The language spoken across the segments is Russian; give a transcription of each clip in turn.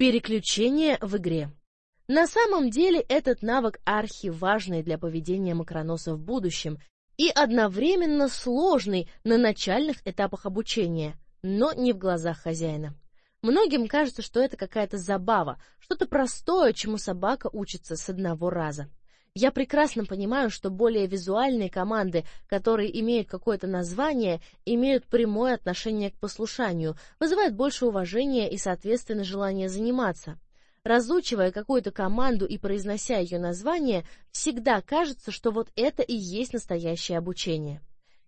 Переключение в игре. На самом деле этот навык архиважный для поведения макроноса в будущем и одновременно сложный на начальных этапах обучения, но не в глазах хозяина. Многим кажется, что это какая-то забава, что-то простое, чему собака учится с одного раза. Я прекрасно понимаю, что более визуальные команды, которые имеют какое-то название, имеют прямое отношение к послушанию, вызывают больше уважения и, соответственно, желание заниматься. Разучивая какую-то команду и произнося ее название, всегда кажется, что вот это и есть настоящее обучение.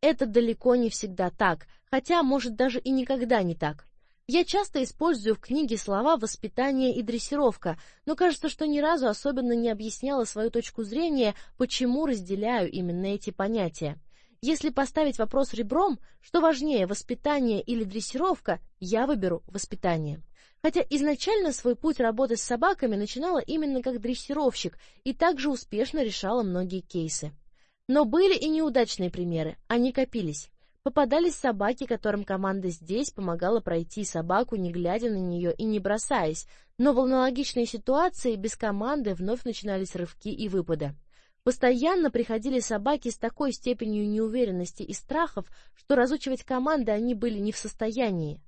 Это далеко не всегда так, хотя, может, даже и никогда не так. Я часто использую в книге слова «воспитание» и «дрессировка», но кажется, что ни разу особенно не объясняла свою точку зрения, почему разделяю именно эти понятия. Если поставить вопрос ребром, что важнее, воспитание или дрессировка, я выберу воспитание хотя изначально свой путь работы с собаками начинала именно как дрессировщик и также успешно решала многие кейсы. Но были и неудачные примеры, они копились. Попадались собаки, которым команда здесь помогала пройти собаку, не глядя на нее и не бросаясь, но в аналогичной ситуации без команды вновь начинались рывки и выпады. Постоянно приходили собаки с такой степенью неуверенности и страхов, что разучивать команды они были не в состоянии.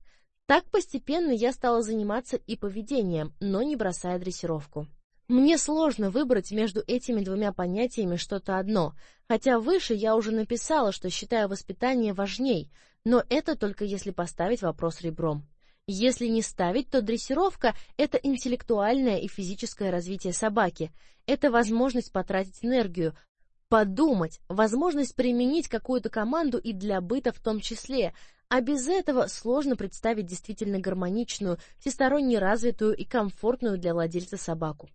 Так постепенно я стала заниматься и поведением, но не бросая дрессировку. Мне сложно выбрать между этими двумя понятиями что-то одно, хотя выше я уже написала, что считаю воспитание важней, но это только если поставить вопрос ребром. Если не ставить, то дрессировка – это интеллектуальное и физическое развитие собаки, это возможность потратить энергию, подумать, возможность применить какую-то команду и для быта в том числе, а без этого сложно представить действительно гармоничную, всесторонне развитую и комфортную для владельца собаку.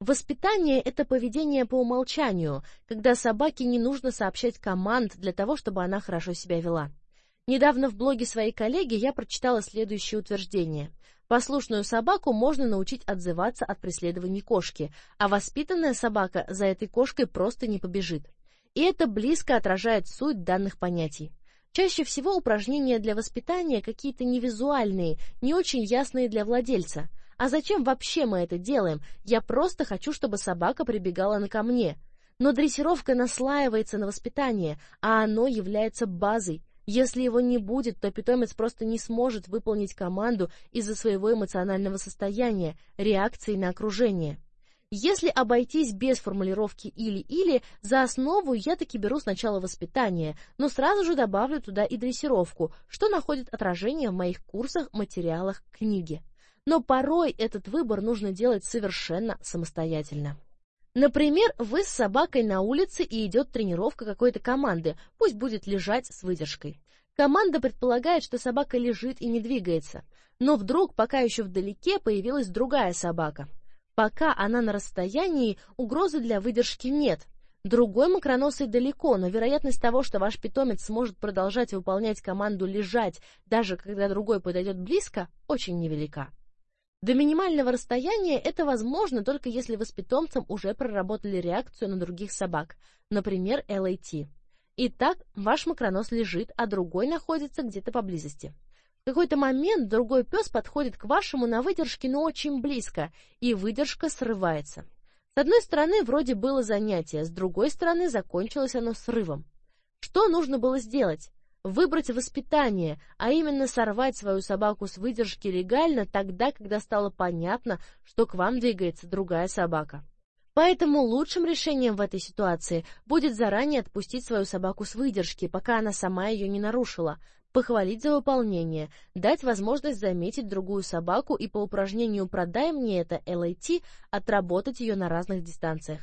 Воспитание – это поведение по умолчанию, когда собаке не нужно сообщать команд для того, чтобы она хорошо себя вела. Недавно в блоге своей коллеги я прочитала следующее утверждение. Послушную собаку можно научить отзываться от преследований кошки, а воспитанная собака за этой кошкой просто не побежит. И это близко отражает суть данных понятий. Чаще всего упражнения для воспитания какие-то невизуальные, не очень ясные для владельца. А зачем вообще мы это делаем? Я просто хочу, чтобы собака прибегала на ко мне. Но дрессировка наслаивается на воспитание, а оно является базой. Если его не будет, то питомец просто не сможет выполнить команду из-за своего эмоционального состояния, реакции на окружение. Если обойтись без формулировки «или-или», за основу я таки беру сначала воспитание, но сразу же добавлю туда и дрессировку, что находит отражение в моих курсах, материалах, книге. Но порой этот выбор нужно делать совершенно самостоятельно. Например, вы с собакой на улице и идет тренировка какой-то команды, пусть будет лежать с выдержкой. Команда предполагает, что собака лежит и не двигается, но вдруг, пока еще вдалеке, появилась другая собака – Пока она на расстоянии, угрозы для выдержки нет. Другой макроносый далеко, но вероятность того, что ваш питомец сможет продолжать выполнять команду лежать, даже когда другой подойдет близко, очень невелика. До минимального расстояния это возможно только если вы с питомцем уже проработали реакцию на других собак, например, LAT. Итак, ваш макронос лежит, а другой находится где-то поблизости. В какой-то момент другой пес подходит к вашему на выдержке, но очень близко, и выдержка срывается. С одной стороны, вроде было занятие, с другой стороны, закончилось оно срывом. Что нужно было сделать? Выбрать воспитание, а именно сорвать свою собаку с выдержки легально тогда, когда стало понятно, что к вам двигается другая собака. Поэтому лучшим решением в этой ситуации будет заранее отпустить свою собаку с выдержки, пока она сама ее не нарушила, похвалить за выполнение, дать возможность заметить другую собаку и по упражнению «продай мне это LAT» отработать ее на разных дистанциях.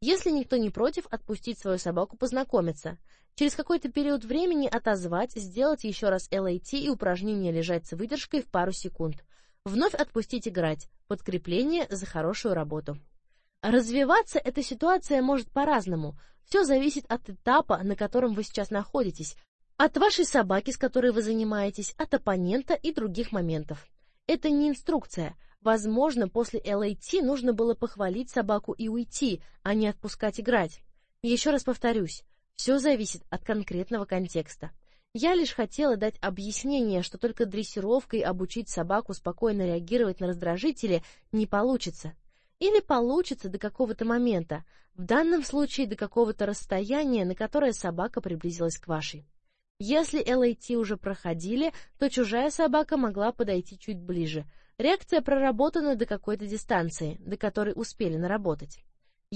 Если никто не против, отпустить свою собаку познакомиться. Через какой-то период времени отозвать, сделать еще раз LAT и упражнение лежать с выдержкой в пару секунд. Вновь отпустить играть. Подкрепление за хорошую работу. Развиваться эта ситуация может по-разному. Все зависит от этапа, на котором вы сейчас находитесь, от вашей собаки, с которой вы занимаетесь, от оппонента и других моментов. Это не инструкция. Возможно, после LAT нужно было похвалить собаку и уйти, а не отпускать играть. Еще раз повторюсь, все зависит от конкретного контекста. Я лишь хотела дать объяснение, что только дрессировкой обучить собаку спокойно реагировать на раздражители не получится. Или получится до какого-то момента, в данном случае до какого-то расстояния, на которое собака приблизилась к вашей. Если ЛАТ уже проходили, то чужая собака могла подойти чуть ближе. Реакция проработана до какой-то дистанции, до которой успели наработать.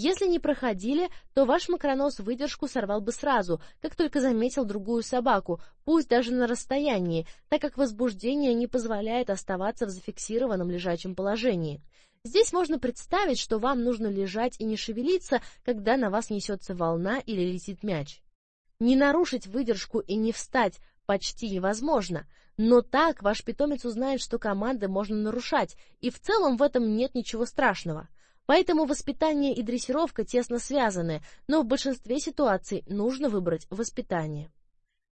Если не проходили, то ваш макронос выдержку сорвал бы сразу, как только заметил другую собаку, пусть даже на расстоянии, так как возбуждение не позволяет оставаться в зафиксированном лежачем положении. Здесь можно представить, что вам нужно лежать и не шевелиться, когда на вас несется волна или летит мяч. Не нарушить выдержку и не встать почти невозможно, но так ваш питомец узнает, что команды можно нарушать, и в целом в этом нет ничего страшного. Поэтому воспитание и дрессировка тесно связаны, но в большинстве ситуаций нужно выбрать воспитание.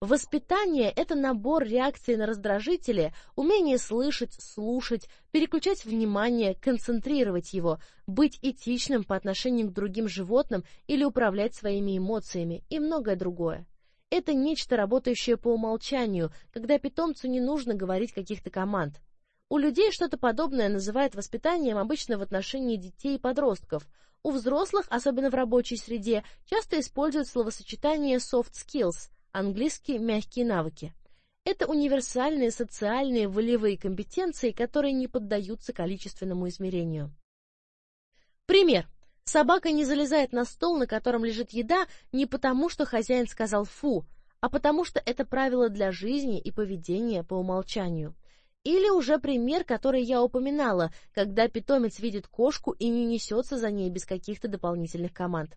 Воспитание – это набор реакций на раздражители, умение слышать, слушать, переключать внимание, концентрировать его, быть этичным по отношению к другим животным или управлять своими эмоциями и многое другое. Это нечто, работающее по умолчанию, когда питомцу не нужно говорить каких-то команд. У людей что-то подобное называют воспитанием обычно в отношении детей и подростков. У взрослых, особенно в рабочей среде, часто используют словосочетание soft skills, английский мягкие навыки. Это универсальные социальные волевые компетенции, которые не поддаются количественному измерению. Пример. Собака не залезает на стол, на котором лежит еда, не потому, что хозяин сказал «фу», а потому что это правило для жизни и поведения по умолчанию. Или уже пример, который я упоминала, когда питомец видит кошку и не несется за ней без каких-то дополнительных команд.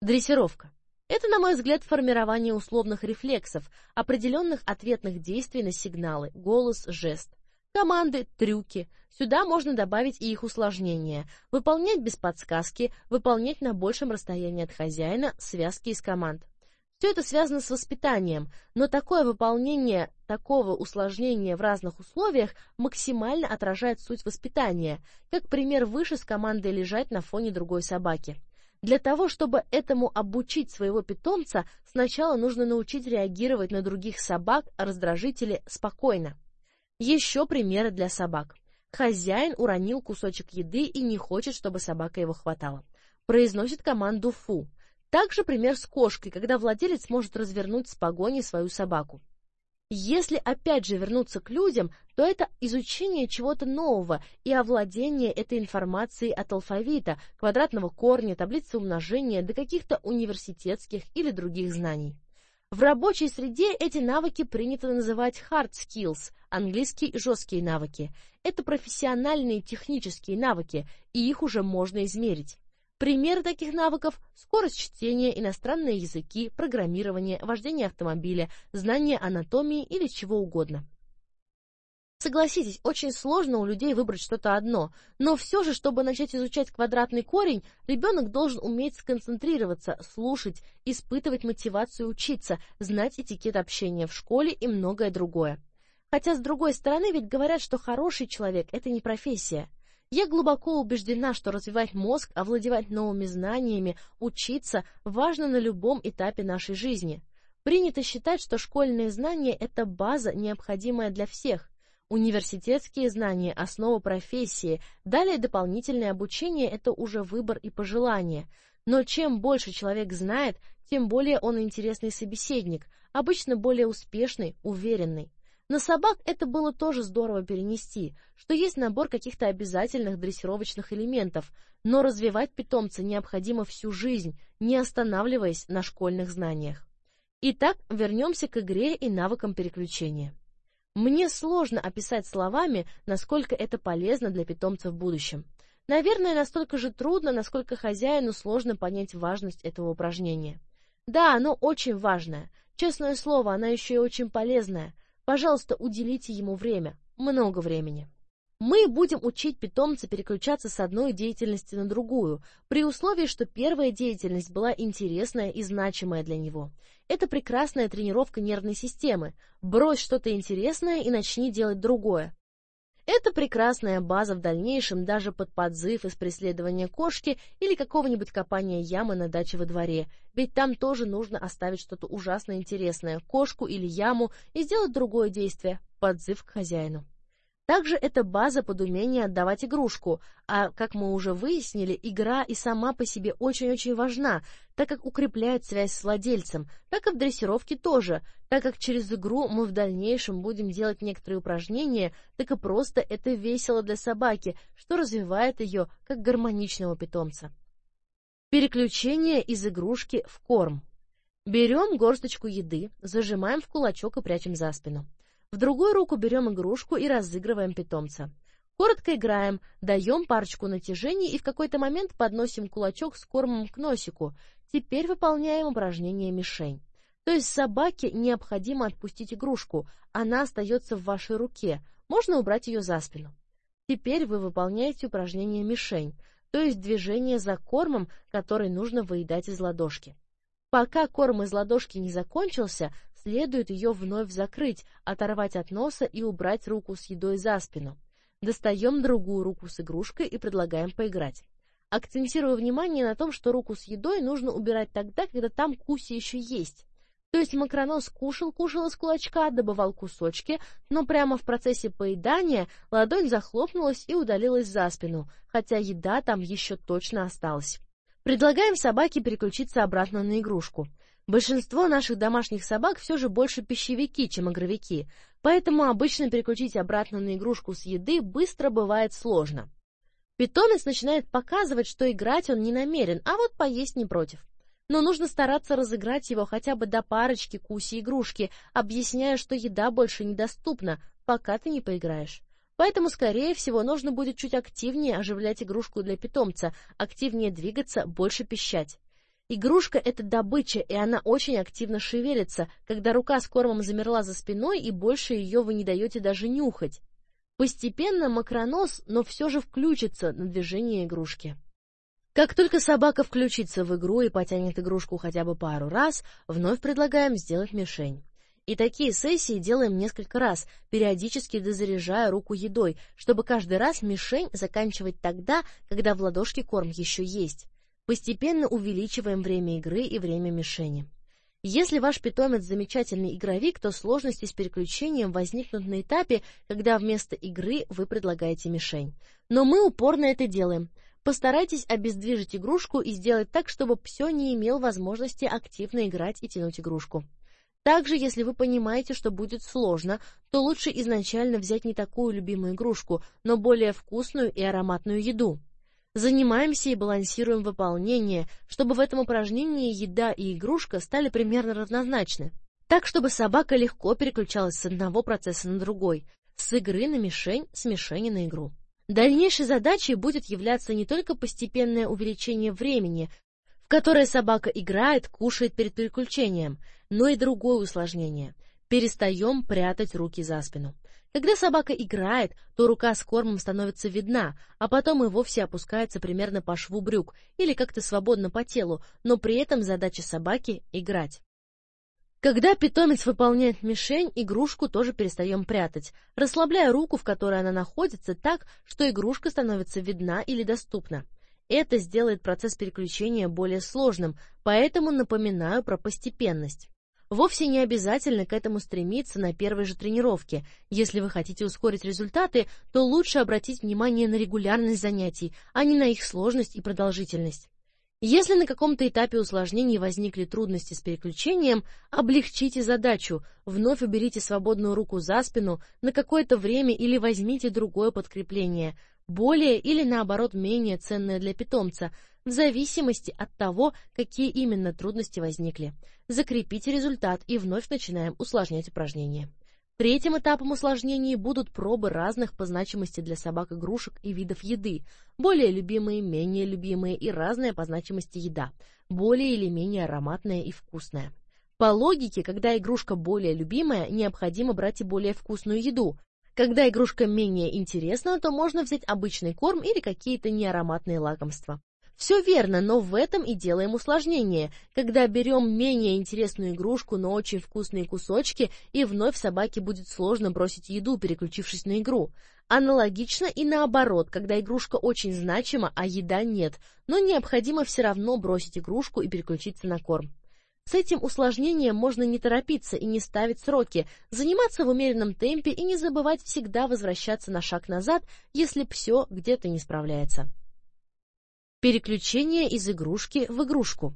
Дрессировка. Это, на мой взгляд, формирование условных рефлексов, определенных ответных действий на сигналы, голос, жест. Команды, трюки. Сюда можно добавить и их усложнения. Выполнять без подсказки, выполнять на большем расстоянии от хозяина, связки из команд. Все это связано с воспитанием, но такое выполнение такого усложнения в разных условиях максимально отражает суть воспитания, как пример выше с командой лежать на фоне другой собаки. Для того, чтобы этому обучить своего питомца, сначала нужно научить реагировать на других собак, раздражители спокойно. Еще примеры для собак. Хозяин уронил кусочек еды и не хочет, чтобы собака его хватала. Произносит команду «фу». Также пример с кошкой, когда владелец может развернуть с погони свою собаку. Если опять же вернуться к людям, то это изучение чего-то нового и овладение этой информацией от алфавита, квадратного корня, таблицы умножения до каких-то университетских или других знаний. В рабочей среде эти навыки принято называть hard skills, английский жесткие навыки. Это профессиональные технические навыки, и их уже можно измерить. Примеры таких навыков – скорость чтения, иностранные языки, программирование, вождение автомобиля, знание анатомии или чего угодно. Согласитесь, очень сложно у людей выбрать что-то одно, но все же, чтобы начать изучать квадратный корень, ребенок должен уметь сконцентрироваться, слушать, испытывать мотивацию учиться, знать этикет общения в школе и многое другое. Хотя, с другой стороны, ведь говорят, что хороший человек – это не профессия. Я глубоко убеждена, что развивать мозг, овладевать новыми знаниями, учиться важно на любом этапе нашей жизни. Принято считать, что школьные знания – это база, необходимая для всех. Университетские знания – основа профессии, далее дополнительное обучение – это уже выбор и пожелание. Но чем больше человек знает, тем более он интересный собеседник, обычно более успешный, уверенный. На собак это было тоже здорово перенести, что есть набор каких-то обязательных дрессировочных элементов, но развивать питомца необходимо всю жизнь, не останавливаясь на школьных знаниях. Итак, вернемся к игре и навыкам переключения. Мне сложно описать словами, насколько это полезно для питомца в будущем. Наверное, настолько же трудно, насколько хозяину сложно понять важность этого упражнения. Да, оно очень важное. Честное слово, оно еще и очень полезное – Пожалуйста, уделите ему время, много времени. Мы будем учить питомца переключаться с одной деятельности на другую, при условии, что первая деятельность была интересная и значимая для него. Это прекрасная тренировка нервной системы. Брось что-то интересное и начни делать другое. Это прекрасная база в дальнейшем даже под подзыв из преследования кошки или какого-нибудь копания ямы на даче во дворе, ведь там тоже нужно оставить что-то ужасно интересное, кошку или яму, и сделать другое действие – подзыв к хозяину. Также это база под умение отдавать игрушку, а, как мы уже выяснили, игра и сама по себе очень-очень важна, так как укрепляет связь с владельцем, так и в дрессировке тоже, так как через игру мы в дальнейшем будем делать некоторые упражнения, так и просто это весело для собаки, что развивает ее как гармоничного питомца. Переключение из игрушки в корм. Берем горсточку еды, зажимаем в кулачок и прячем за спину. В другую руку берем игрушку и разыгрываем питомца. Коротко играем, даем парочку натяжений и в какой-то момент подносим кулачок с кормом к носику. Теперь выполняем упражнение мишень. То есть собаке необходимо отпустить игрушку, она остается в вашей руке, можно убрать ее за спину. Теперь вы выполняете упражнение мишень, то есть движение за кормом, который нужно выедать из ладошки. Пока корм из ладошки не закончился, следует ее вновь закрыть, оторвать от носа и убрать руку с едой за спину. Достаем другую руку с игрушкой и предлагаем поиграть. Акцентирую внимание на том, что руку с едой нужно убирать тогда, когда там куси еще есть. То есть макронос кушал-кушал из кулачка, добывал кусочки, но прямо в процессе поедания ладонь захлопнулась и удалилась за спину, хотя еда там еще точно осталась. Предлагаем собаке переключиться обратно на игрушку. Большинство наших домашних собак все же больше пищевики, чем игровики, поэтому обычно переключить обратно на игрушку с еды быстро бывает сложно. Питомец начинает показывать, что играть он не намерен, а вот поесть не против. Но нужно стараться разыграть его хотя бы до парочки куси-игрушки, объясняя, что еда больше недоступна, пока ты не поиграешь. Поэтому, скорее всего, нужно будет чуть активнее оживлять игрушку для питомца, активнее двигаться, больше пищать. Игрушка — это добыча, и она очень активно шевелится, когда рука с кормом замерла за спиной, и больше ее вы не даете даже нюхать. Постепенно макронос, но все же включится на движение игрушки. Как только собака включится в игру и потянет игрушку хотя бы пару раз, вновь предлагаем сделать мишень. И такие сессии делаем несколько раз, периодически дозаряжая руку едой, чтобы каждый раз мишень заканчивать тогда, когда в ладошке корм еще есть. Постепенно увеличиваем время игры и время мишени. Если ваш питомец замечательный игровик, то сложности с переключением возникнут на этапе, когда вместо игры вы предлагаете мишень. Но мы упорно это делаем. Постарайтесь обездвижить игрушку и сделать так, чтобы псё не имел возможности активно играть и тянуть игрушку. Также, если вы понимаете, что будет сложно, то лучше изначально взять не такую любимую игрушку, но более вкусную и ароматную еду. Занимаемся и балансируем выполнение, чтобы в этом упражнении еда и игрушка стали примерно равнозначны. Так, чтобы собака легко переключалась с одного процесса на другой, с игры на мишень, с мишени на игру. Дальнейшей задачей будет являться не только постепенное увеличение времени, в которое собака играет, кушает перед переключением, но и другое усложнение. Перестаем прятать руки за спину. Когда собака играет, то рука с кормом становится видна, а потом и вовсе опускается примерно по шву брюк или как-то свободно по телу, но при этом задача собаки — играть. Когда питомец выполняет мишень, игрушку тоже перестаем прятать, расслабляя руку, в которой она находится, так, что игрушка становится видна или доступна. Это сделает процесс переключения более сложным, поэтому напоминаю про постепенность. Вовсе не обязательно к этому стремиться на первой же тренировке. Если вы хотите ускорить результаты, то лучше обратить внимание на регулярность занятий, а не на их сложность и продолжительность. Если на каком-то этапе усложнений возникли трудности с переключением, облегчите задачу, вновь уберите свободную руку за спину на какое-то время или возьмите другое подкрепление, более или наоборот менее ценное для питомца, в зависимости от того, какие именно трудности возникли. Закрепите результат и вновь начинаем усложнять упражнения. Третьим этапом усложнений будут пробы разных по значимости для собак игрушек и видов еды, более любимые, менее любимые и разная по значимости еда, более или менее ароматная и вкусная. По логике, когда игрушка более любимая, необходимо брать и более вкусную еду. Когда игрушка менее интересна, то можно взять обычный корм или какие-то неароматные лакомства. Все верно, но в этом и делаем усложнение, когда берем менее интересную игрушку, но очень вкусные кусочки, и вновь собаке будет сложно бросить еду, переключившись на игру. Аналогично и наоборот, когда игрушка очень значима, а еда нет, но необходимо все равно бросить игрушку и переключиться на корм. С этим усложнением можно не торопиться и не ставить сроки, заниматься в умеренном темпе и не забывать всегда возвращаться на шаг назад, если все где-то не справляется. Переключение из игрушки в игрушку.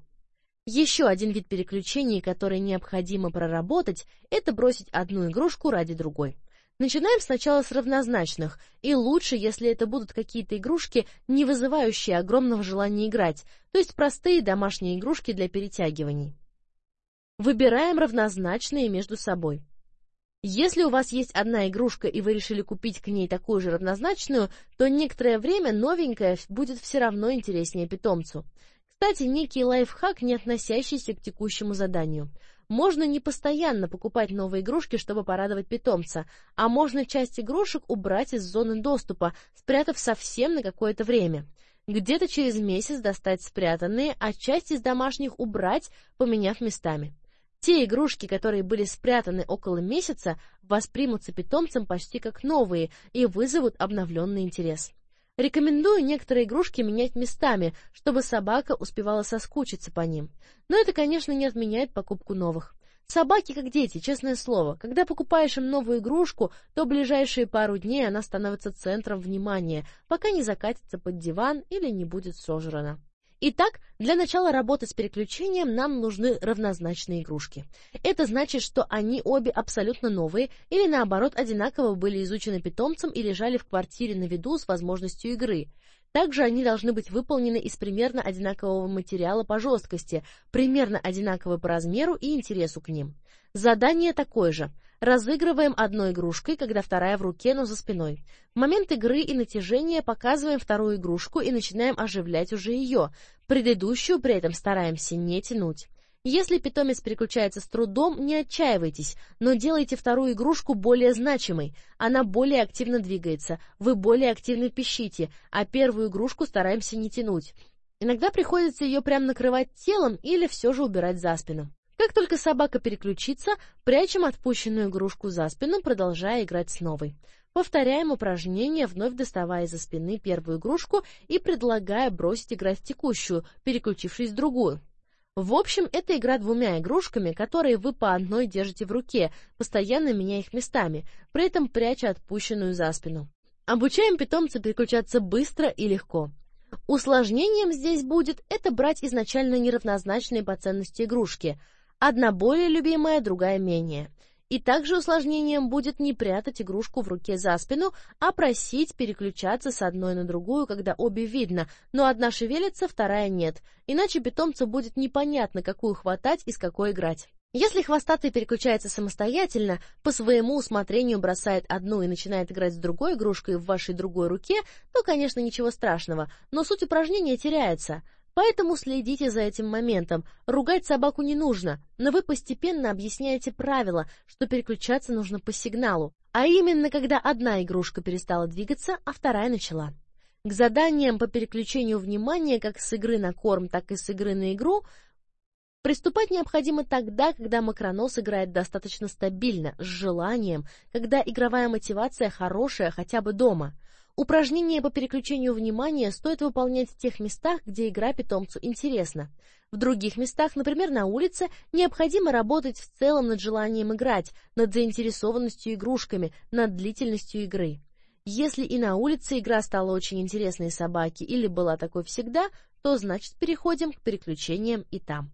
Еще один вид переключений, который необходимо проработать, это бросить одну игрушку ради другой. Начинаем сначала с равнозначных, и лучше, если это будут какие-то игрушки, не вызывающие огромного желания играть, то есть простые домашние игрушки для перетягиваний. Выбираем равнозначные между собой. Если у вас есть одна игрушка, и вы решили купить к ней такую же равнозначную, то некоторое время новенькая будет все равно интереснее питомцу. Кстати, некий лайфхак, не относящийся к текущему заданию. Можно не постоянно покупать новые игрушки, чтобы порадовать питомца, а можно часть игрушек убрать из зоны доступа, спрятав совсем на какое-то время. Где-то через месяц достать спрятанные, а часть из домашних убрать, поменяв местами. Те игрушки, которые были спрятаны около месяца, воспримутся питомцем почти как новые и вызовут обновленный интерес. Рекомендую некоторые игрушки менять местами, чтобы собака успевала соскучиться по ним. Но это, конечно, не отменяет покупку новых. Собаки как дети, честное слово. Когда покупаешь им новую игрушку, то ближайшие пару дней она становится центром внимания, пока не закатится под диван или не будет сожрана. Итак, для начала работы с переключением нам нужны равнозначные игрушки. Это значит, что они обе абсолютно новые или наоборот одинаково были изучены питомцем и лежали в квартире на виду с возможностью игры. Также они должны быть выполнены из примерно одинакового материала по жесткости, примерно одинаковы по размеру и интересу к ним. Задание такое же. Разыгрываем одной игрушкой, когда вторая в руке, но за спиной. В момент игры и натяжения показываем вторую игрушку и начинаем оживлять уже ее. Предыдущую при этом стараемся не тянуть. Если питомец переключается с трудом, не отчаивайтесь, но делайте вторую игрушку более значимой. Она более активно двигается, вы более активно пищите, а первую игрушку стараемся не тянуть. Иногда приходится ее прям накрывать телом или все же убирать за спину. Как только собака переключится, прячем отпущенную игрушку за спину, продолжая играть с новой. Повторяем упражнение, вновь доставая из-за спины первую игрушку и предлагая бросить играть в текущую, переключившись в другую. В общем, это игра двумя игрушками, которые вы по одной держите в руке, постоянно меняя их местами, при этом пряча отпущенную за спину. Обучаем питомца переключаться быстро и легко. Усложнением здесь будет это брать изначально неравнозначные по ценности игрушки – Одна более любимая, другая менее. И также усложнением будет не прятать игрушку в руке за спину, а просить переключаться с одной на другую, когда обе видно, но одна шевелится, вторая нет. Иначе питомцу будет непонятно, какую хватать и с какой играть. Если хвостатый переключается самостоятельно, по своему усмотрению бросает одну и начинает играть с другой игрушкой в вашей другой руке, то, конечно, ничего страшного, но суть упражнения теряется – Поэтому следите за этим моментом. Ругать собаку не нужно, но вы постепенно объясняете правила, что переключаться нужно по сигналу, а именно когда одна игрушка перестала двигаться, а вторая начала. К заданиям по переключению внимания как с игры на корм, так и с игры на игру приступать необходимо тогда, когда макронос играет достаточно стабильно, с желанием, когда игровая мотивация хорошая хотя бы дома – Упражнения по переключению внимания стоит выполнять в тех местах, где игра питомцу интересна. В других местах, например, на улице, необходимо работать в целом над желанием играть, над заинтересованностью игрушками, над длительностью игры. Если и на улице игра стала очень интересной собаке или была такой всегда, то значит переходим к переключениям и там.